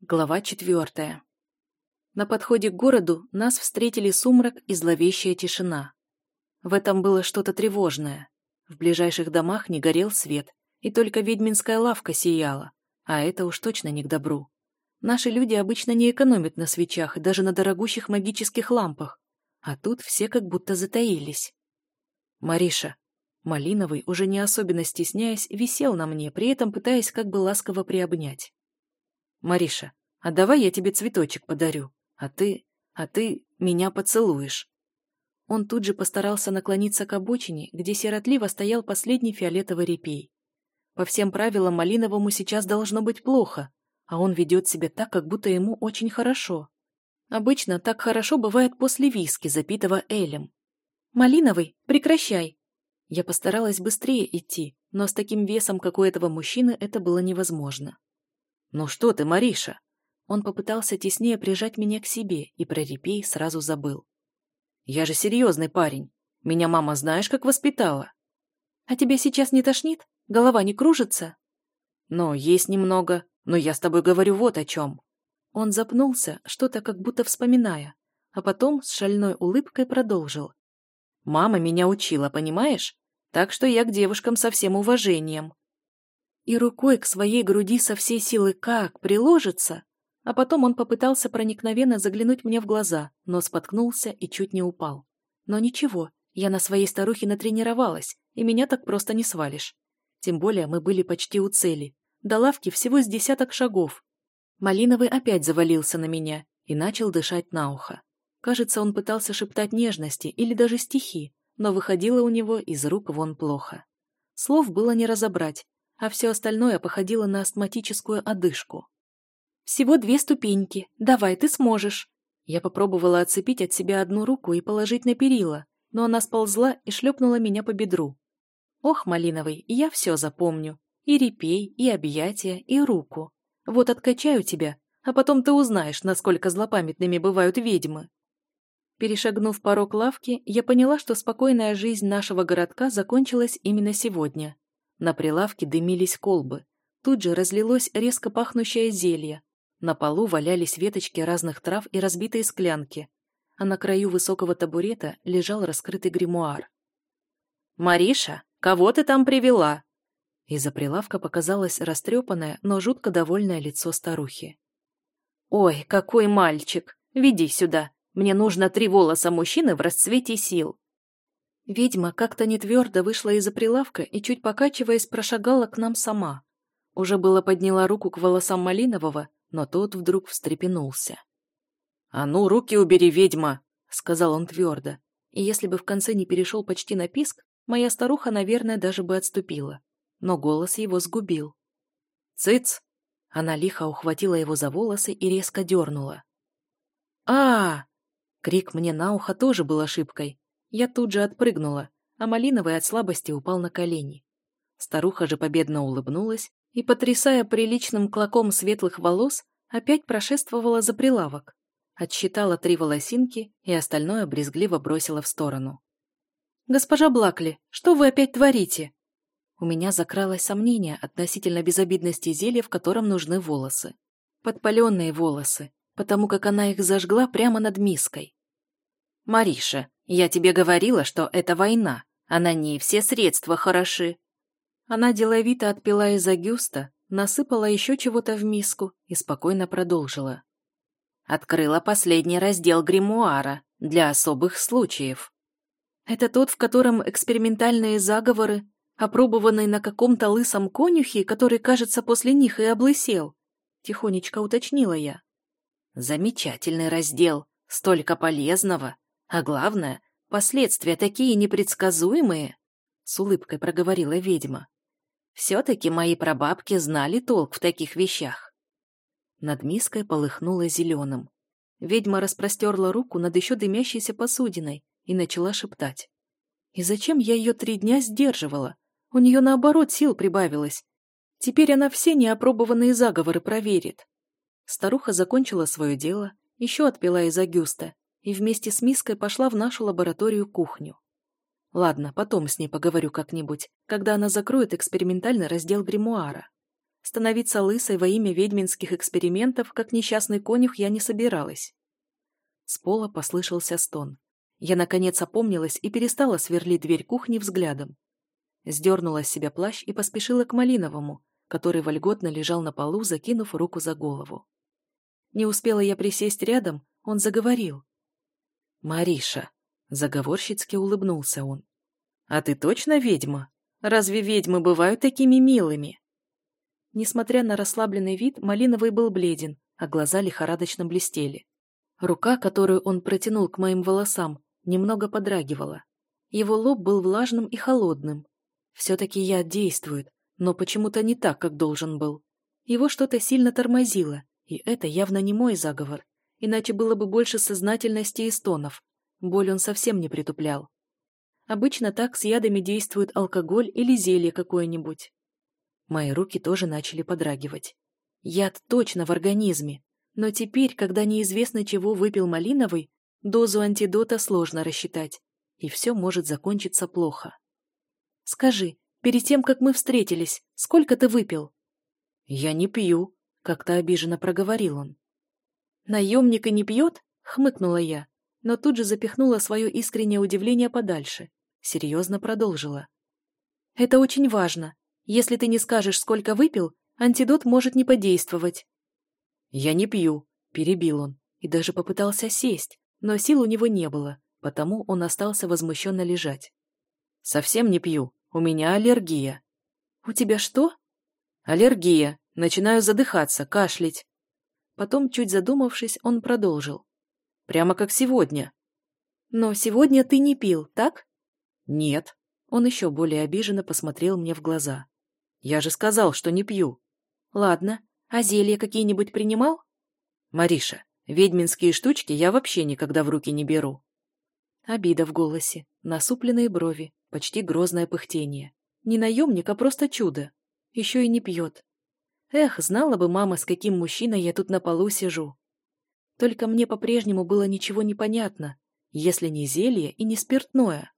Глава четвертая. На подходе к городу нас встретили сумрак и зловещая тишина. В этом было что-то тревожное. В ближайших домах не горел свет, и только ведьминская лавка сияла, а это уж точно не к добру. Наши люди обычно не экономят на свечах и даже на дорогущих магических лампах, а тут все как будто затаились. Мариша. Малиновый, уже не особенно стесняясь, висел на мне, при этом пытаясь как бы ласково приобнять. «Мариша, а давай я тебе цветочек подарю, а ты... а ты меня поцелуешь». Он тут же постарался наклониться к обочине, где сиротливо стоял последний фиолетовый репей. По всем правилам Малиновому сейчас должно быть плохо, а он ведет себя так, как будто ему очень хорошо. Обычно так хорошо бывает после виски, запитого элем. «Малиновый, прекращай!» Я постаралась быстрее идти, но с таким весом, как у этого мужчины, это было невозможно. «Ну что ты, Мариша?» Он попытался теснее прижать меня к себе и про репей сразу забыл. «Я же серьезный парень. Меня мама знаешь, как воспитала?» «А тебя сейчас не тошнит? Голова не кружится?» «Ну, есть немного, но я с тобой говорю вот о чем». Он запнулся, что-то как будто вспоминая, а потом с шальной улыбкой продолжил. «Мама меня учила, понимаешь? Так что я к девушкам со всем уважением и рукой к своей груди со всей силы как приложится. А потом он попытался проникновенно заглянуть мне в глаза, но споткнулся и чуть не упал. Но ничего, я на своей старухе натренировалась, и меня так просто не свалишь. Тем более мы были почти у цели. До лавки всего с десяток шагов. Малиновый опять завалился на меня и начал дышать на ухо. Кажется, он пытался шептать нежности или даже стихи, но выходило у него из рук вон плохо. Слов было не разобрать, а все остальное походило на астматическую одышку. «Всего две ступеньки. Давай, ты сможешь». Я попробовала отцепить от себя одну руку и положить на перила, но она сползла и шлепнула меня по бедру. Ох, Малиновый, я все запомню. И репей, и объятия, и руку. Вот откачаю тебя, а потом ты узнаешь, насколько злопамятными бывают ведьмы. Перешагнув порог лавки, я поняла, что спокойная жизнь нашего городка закончилась именно сегодня. На прилавке дымились колбы. Тут же разлилось резко пахнущее зелье. На полу валялись веточки разных трав и разбитые склянки. А на краю высокого табурета лежал раскрытый гримуар. «Мариша, кого ты там привела?» Из-за прилавка показалось растрепанное, но жутко довольное лицо старухи. «Ой, какой мальчик! Веди сюда! Мне нужно три волоса мужчины в расцвете сил!» Ведьма как-то нетвердо вышла из-за прилавка и, чуть покачиваясь, прошагала к нам сама. Уже было подняла руку к волосам Малинового, но тот вдруг встрепенулся. «А ну, руки убери, ведьма!» — сказал он твердо. И если бы в конце не перешел почти на писк, моя старуха, наверное, даже бы отступила. Но голос его сгубил. «Цыц!» Она лихо ухватила его за волосы и резко дернула. а, -а Крик мне на ухо тоже был ошибкой, я тут же отпрыгнула, а Малиновый от слабости упал на колени. Старуха же победно улыбнулась и, потрясая приличным клоком светлых волос, опять прошествовала за прилавок. Отсчитала три волосинки и остальное брезгливо бросила в сторону. «Госпожа Блакли, что вы опять творите?» У меня закралось сомнение относительно безобидности зелья, в котором нужны волосы. Подпаленные волосы, потому как она их зажгла прямо над миской. «Мариша, я тебе говорила, что это война, а на ней все средства хороши». Она деловито отпила из агюста, насыпала еще чего-то в миску и спокойно продолжила. Открыла последний раздел гримуара для особых случаев. Это тот, в котором экспериментальные заговоры, опробованные на каком-то лысом конюхе, который, кажется, после них и облысел. Тихонечко уточнила я. Замечательный раздел, столько полезного. А главное, последствия такие непредсказуемые, с улыбкой проговорила ведьма. Все-таки мои прабабки знали толк в таких вещах. Над миской полыхнуло зеленым. Ведьма распростерла руку над еще дымящейся посудиной и начала шептать. И зачем я ее три дня сдерживала? У нее, наоборот, сил прибавилось. Теперь она все неопробованные заговоры проверит. Старуха закончила свое дело, еще отпила из Агюста и вместе с миской пошла в нашу лабораторию-кухню. Ладно, потом с ней поговорю как-нибудь, когда она закроет экспериментальный раздел гримуара. Становиться лысой во имя ведьминских экспериментов, как несчастный конюх, я не собиралась. С пола послышался стон. Я, наконец, опомнилась и перестала сверлить дверь кухни взглядом. Сдернула с себя плащ и поспешила к Малиновому, который вольготно лежал на полу, закинув руку за голову. Не успела я присесть рядом, он заговорил. «Мариша», — заговорщицки улыбнулся он, — «а ты точно ведьма? Разве ведьмы бывают такими милыми?» Несмотря на расслабленный вид, Малиновый был бледен, а глаза лихорадочно блестели. Рука, которую он протянул к моим волосам, немного подрагивала. Его лоб был влажным и холодным. Все-таки яд действует, но почему-то не так, как должен был. Его что-то сильно тормозило, и это явно не мой заговор, иначе было бы больше сознательности и стонов. Боль он совсем не притуплял. Обычно так с ядами действует алкоголь или зелье какое-нибудь. Мои руки тоже начали подрагивать. Яд точно в организме, но теперь, когда неизвестно чего выпил Малиновый, дозу антидота сложно рассчитать, и все может закончиться плохо. «Скажи, перед тем, как мы встретились, сколько ты выпил?» «Я не пью», — как-то обиженно проговорил он. «Наемник и не пьет?» — хмыкнула я, но тут же запихнула свое искреннее удивление подальше. Серьезно продолжила. «Это очень важно. Если ты не скажешь, сколько выпил, антидот может не подействовать». «Я не пью», — перебил он, и даже попытался сесть, но сил у него не было, потому он остался возмущенно лежать. «Совсем не пью. У меня аллергия». «У тебя что?» «Аллергия. Начинаю задыхаться, кашлять». Потом, чуть задумавшись, он продолжил. «Прямо как сегодня». «Но сегодня ты не пил, так?» «Нет». Он еще более обиженно посмотрел мне в глаза. Я же сказал, что не пью. Ладно, а зелья какие-нибудь принимал? Мариша, ведьминские штучки я вообще никогда в руки не беру. Обида в голосе, насупленные брови, почти грозное пыхтение. Не наемник, а просто чудо. Еще и не пьет. Эх, знала бы мама, с каким мужчиной я тут на полу сижу. Только мне по-прежнему было ничего не понятно, если не зелье и не спиртное.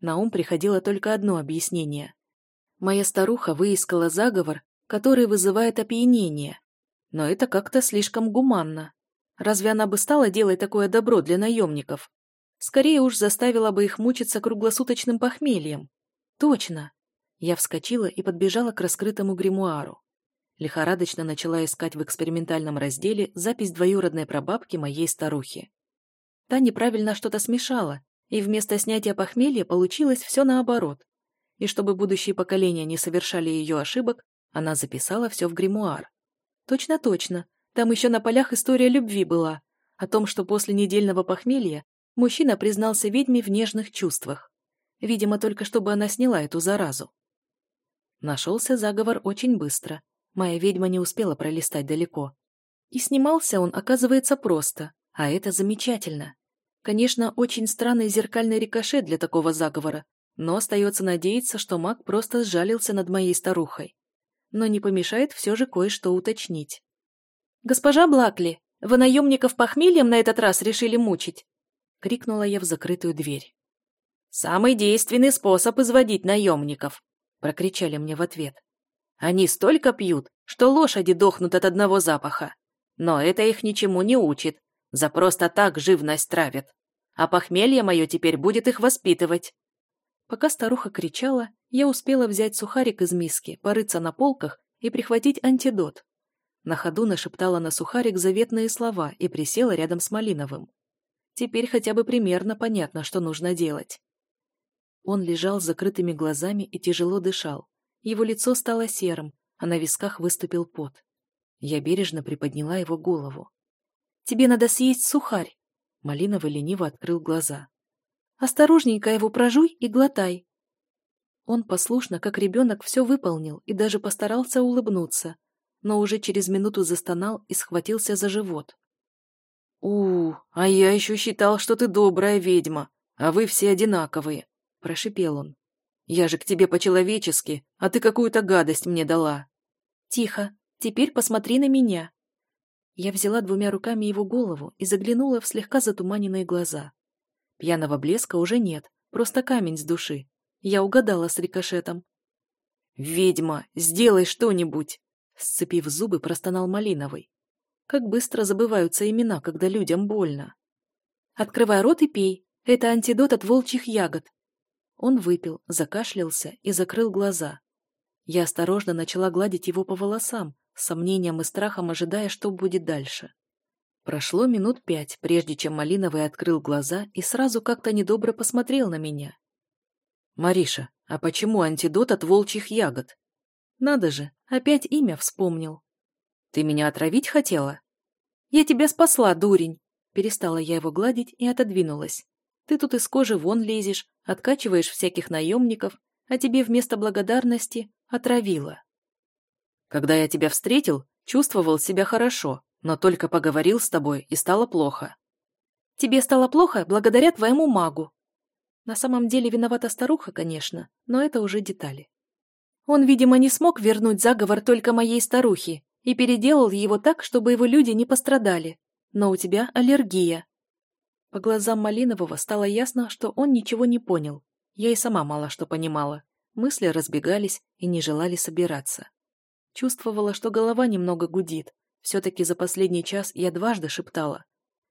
На ум приходило только одно объяснение. Моя старуха выискала заговор, который вызывает опьянение. Но это как-то слишком гуманно. Разве она бы стала делать такое добро для наемников? Скорее уж заставила бы их мучиться круглосуточным похмельем. Точно. Я вскочила и подбежала к раскрытому гримуару. Лихорадочно начала искать в экспериментальном разделе запись двоюродной прабабки моей старухи. Та неправильно что-то смешала, и вместо снятия похмелья получилось все наоборот и чтобы будущие поколения не совершали ее ошибок, она записала все в гримуар. Точно-точно, там еще на полях история любви была, о том, что после недельного похмелья мужчина признался ведьме в нежных чувствах. Видимо, только чтобы она сняла эту заразу. Нашелся заговор очень быстро. Моя ведьма не успела пролистать далеко. И снимался он, оказывается, просто, а это замечательно. Конечно, очень странный зеркальный рикошет для такого заговора, но остается надеяться, что маг просто сжалился над моей старухой. Но не помешает все же кое-что уточнить. «Госпожа Блакли, вы наемников похмельем на этот раз решили мучить?» — крикнула я в закрытую дверь. «Самый действенный способ изводить наемников!» — прокричали мне в ответ. «Они столько пьют, что лошади дохнут от одного запаха. Но это их ничему не учит, за просто так живность травят. А похмелье мое теперь будет их воспитывать. Пока старуха кричала, я успела взять сухарик из миски, порыться на полках и прихватить антидот. На ходу нашептала на сухарик заветные слова и присела рядом с Малиновым. Теперь хотя бы примерно понятно, что нужно делать. Он лежал с закрытыми глазами и тяжело дышал. Его лицо стало серым, а на висках выступил пот. Я бережно приподняла его голову. «Тебе надо съесть сухарь!» Малиновый лениво открыл глаза. Осторожненько его прожуй и глотай. Он послушно, как ребенок, все выполнил и даже постарался улыбнуться, но уже через минуту застонал и схватился за живот. «У, а я еще считал, что ты добрая ведьма, а вы все одинаковые», — прошипел он. «Я же к тебе по-человечески, а ты какую-то гадость мне дала». «Тихо, теперь посмотри на меня». Я взяла двумя руками его голову и заглянула в слегка затуманенные глаза. Пьяного блеска уже нет, просто камень с души. Я угадала с рикошетом. «Ведьма, сделай что-нибудь!» Сцепив зубы, простонал Малиновый. Как быстро забываются имена, когда людям больно. «Открывай рот и пей. Это антидот от волчьих ягод». Он выпил, закашлялся и закрыл глаза. Я осторожно начала гладить его по волосам, с сомнением и страхом ожидая, что будет дальше. Прошло минут пять, прежде чем Малиновый открыл глаза и сразу как-то недобро посмотрел на меня. «Мариша, а почему антидот от волчьих ягод?» «Надо же, опять имя вспомнил». «Ты меня отравить хотела?» «Я тебя спасла, дурень!» Перестала я его гладить и отодвинулась. «Ты тут из кожи вон лезешь, откачиваешь всяких наемников, а тебе вместо благодарности отравила». «Когда я тебя встретил, чувствовал себя хорошо, но только поговорил с тобой, и стало плохо. Тебе стало плохо благодаря твоему магу. На самом деле виновата старуха, конечно, но это уже детали. Он, видимо, не смог вернуть заговор только моей старухе и переделал его так, чтобы его люди не пострадали. Но у тебя аллергия. По глазам Малинового стало ясно, что он ничего не понял. Я и сама мало что понимала. Мысли разбегались и не желали собираться. Чувствовала, что голова немного гудит, все-таки за последний час я дважды шептала.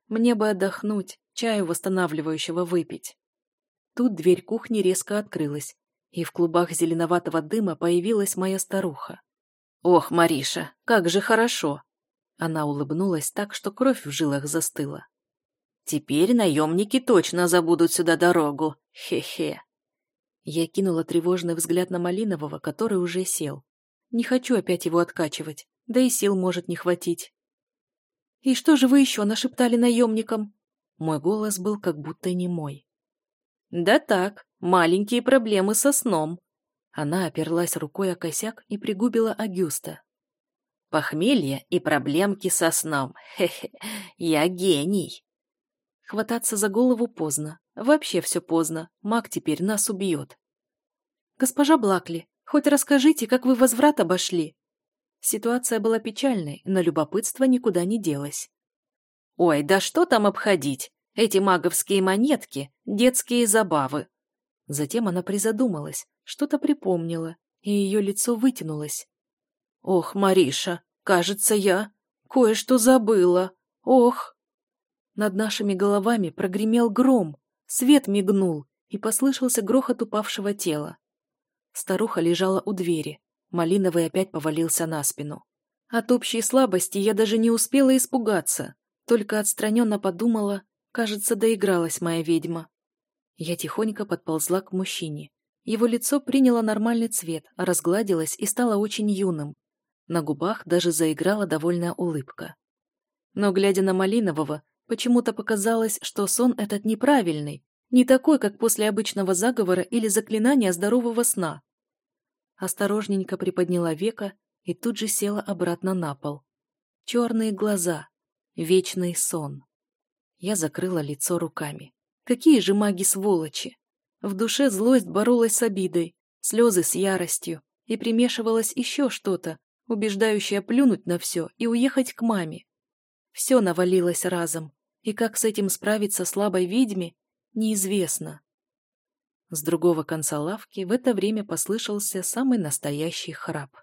Мне бы отдохнуть, чаю восстанавливающего выпить. Тут дверь кухни резко открылась, и в клубах зеленоватого дыма появилась моя старуха. «Ох, Мариша, как же хорошо!» Она улыбнулась так, что кровь в жилах застыла. «Теперь наемники точно забудут сюда дорогу. Хе-хе!» Я кинула тревожный взгляд на Малинового, который уже сел. Не хочу опять его откачивать да и сил может не хватить. «И что же вы еще нашептали наемникам?» Мой голос был как будто не мой. «Да так, маленькие проблемы со сном». Она оперлась рукой о косяк и пригубила Агюста. «Похмелье и проблемки со сном. Хе-хе, я гений». Хвататься за голову поздно. Вообще все поздно. Маг теперь нас убьет. «Госпожа Блакли, хоть расскажите, как вы возврат обошли?» Ситуация была печальной, но любопытство никуда не делось. «Ой, да что там обходить? Эти маговские монетки, детские забавы!» Затем она призадумалась, что-то припомнила, и ее лицо вытянулось. «Ох, Мариша, кажется, я кое-что забыла. Ох!» Над нашими головами прогремел гром, свет мигнул, и послышался грохот упавшего тела. Старуха лежала у двери, Малиновый опять повалился на спину. От общей слабости я даже не успела испугаться, только отстраненно подумала, кажется, доигралась моя ведьма. Я тихонько подползла к мужчине. Его лицо приняло нормальный цвет, разгладилось и стало очень юным. На губах даже заиграла довольная улыбка. Но, глядя на Малинового, почему-то показалось, что сон этот неправильный, не такой, как после обычного заговора или заклинания здорового сна осторожненько приподняла века и тут же села обратно на пол. Черные глаза, вечный сон. Я закрыла лицо руками. Какие же маги-сволочи! В душе злость боролась с обидой, слезы с яростью, и примешивалось еще что-то, убеждающее плюнуть на все и уехать к маме. Все навалилось разом, и как с этим справиться слабой ведьме, неизвестно. С другого конца лавки в это время послышался самый настоящий храп.